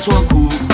做苦。